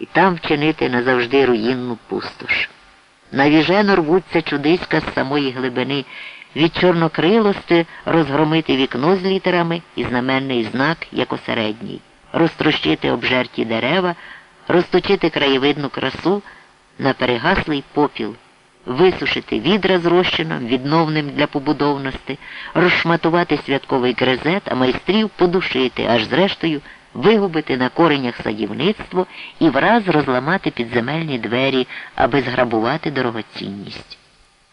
і там вчинити назавжди руїнну пустош. Навіжено рвуться чудиська з самої глибини, від чорнокрилости розгромити вікно з літерами і знаменний знак, як осередній, розтрощити обжерті дерева, розточити краєвидну красу на перегаслий попіл, висушити відра з розчином, відновним для побудовності, розшматувати святковий крезет, а майстрів подушити, аж зрештою вигубити на коренях садівництво і враз розламати підземельні двері, аби зграбувати дорогоцінність.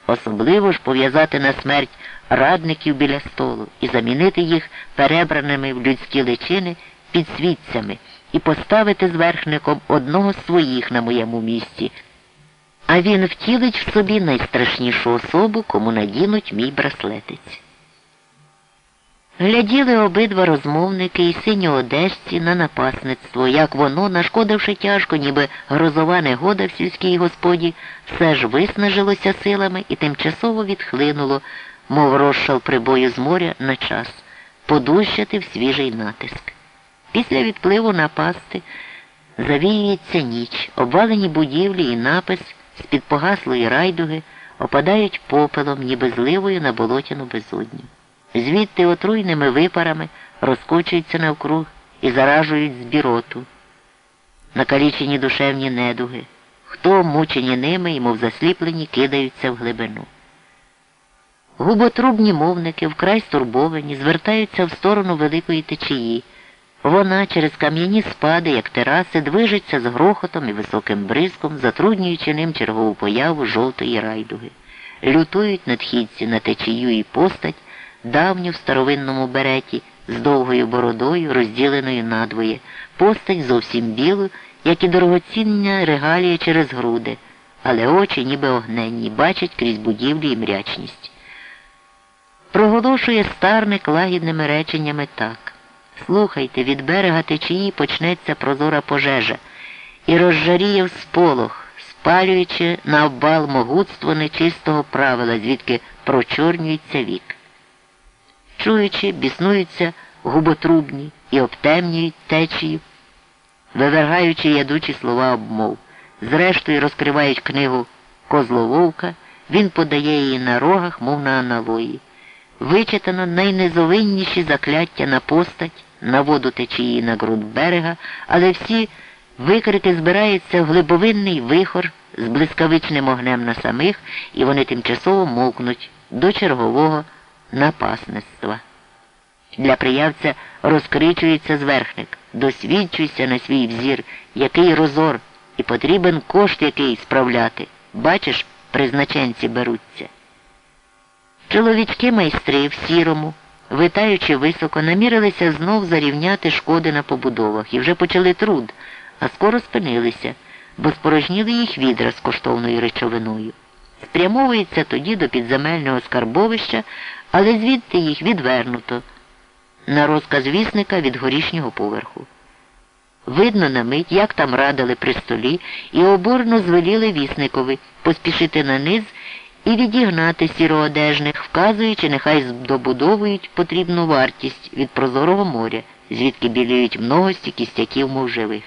Особливо ж пов'язати на смерть радників біля столу і замінити їх перебраними в людські личини підсвітцями і поставити зверхником одного з своїх на моєму місці. А він втілить в собі найстрашнішу особу, кому надінуть мій браслетець. Гляділи обидва розмовники і синьоодежці на напасництво, як воно, нашкодивши тяжко, ніби грозова негода в сільській господі, все ж виснажилося силами і тимчасово відхлинуло, мов розшал прибою з моря на час, подущати в свіжий натиск. Після відпливу напасти завіюється ніч, обвалені будівлі і напис з-під погаслої райдуги опадають попелом, ніби зливою на болотяну безодню. Звідти отруйними випарами розкочуються навкруг і заражують збіроту. Накалічені душевні недуги, хто, мучені ними і мов засліплені, кидаються в глибину. Губотрубні мовники, вкрай стурбовані, звертаються в сторону великої течії. Вона через кам'яні спади, як тераси, движеться з грохотом і високим бризком, затруднюючи ним чергову появу жовтої райдуги. Лютують надхідці на течію і постать, давню в старовинному береті, з довгою бородою, розділеною надвоє, постать зовсім білу, як і дорогоціння регалія через груди, але очі, ніби огненні, бачать крізь будівлі і мрячність. Проголошує старник лагідними реченнями так. Слухайте, від берега течії почнеться прозора пожежа і розжаріє в сполох, спалюючи на обвал могутство нечистого правила, звідки прочорнюється вік. Чуючи, біснуються губотрубні і обтемнюють течію, вивергаючи ядучі слова обмов. Зрештою розкривають книгу Козлововка, він подає її на рогах, мов на аналої. Вичитано найнезовинніші закляття на постать, на воду течії на ґрунт берега, але всі викрики збираються в глибовинний вихор з блискавичним огнем на самих, і вони тимчасово мовкнуть до чергового напасництва. Для приявця розкричується зверхник, досвідчуйся на свій взір, який розор, і потрібен кошт який справляти. Бачиш, призначенці беруться. Чоловічки майстри в сірому, витаючи високо, намірилися знов зарівняти шкоди на побудовах і вже почали труд, а скоро спинилися, бо спорожніли їх відра з коштовною речовиною. Спрямовується тоді до підземельного скарбовища, але звідти їх відвернуто на розказ вісника від горішнього поверху. Видно на мить, як там радили при столі, і оборно звеліли вісникові поспішити на низ і відігнати сіроодежних, вказуючи, нехай здобудовують потрібну вартість від прозорого моря, звідки білюють многості кістяків мов живих.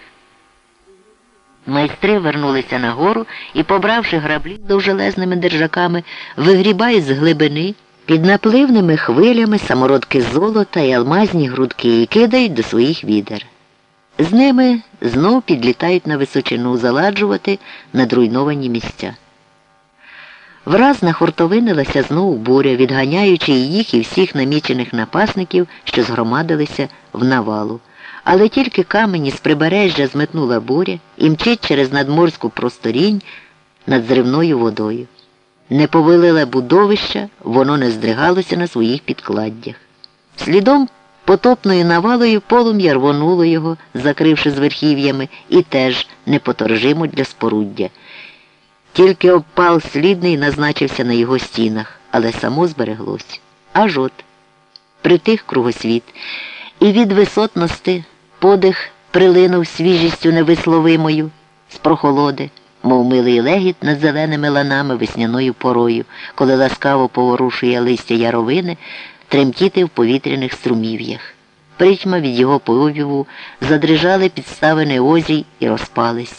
Майстри вернулися нагору і, побравши граблі довжелезними держаками, вигрібають з глибини під напливними хвилями самородки золота і алмазні грудки кидають до своїх відер. З ними знов підлітають на височину заладжувати надруйновані місця. Враз нахуртовинилася знову буря, відганяючи їх і всіх намічених напасників, що згромадилися в навалу. Але тільки камені з прибережжя зметнула буря і мчить через надморську просторінь над зривною водою. Не повилиле будовища, воно не здригалося на своїх підкладдях. Слідом потопною навалою полум'я рвонуло його, закривши з верхів'ями, і теж непоторжимо для споруддя. Тільки обпал слідний назначився на його стінах, але само збереглось. Аж от притих кругосвіт, і від висотності подих прилинув свіжістю невисловимою з прохолоди, мов милий легіт над зеленими ланами весняною порою, коли ласкаво поворушує листя яровини, тремтіти в повітряних струмів'ях. Притьма від його повіву задрижали підставини озій і розпались.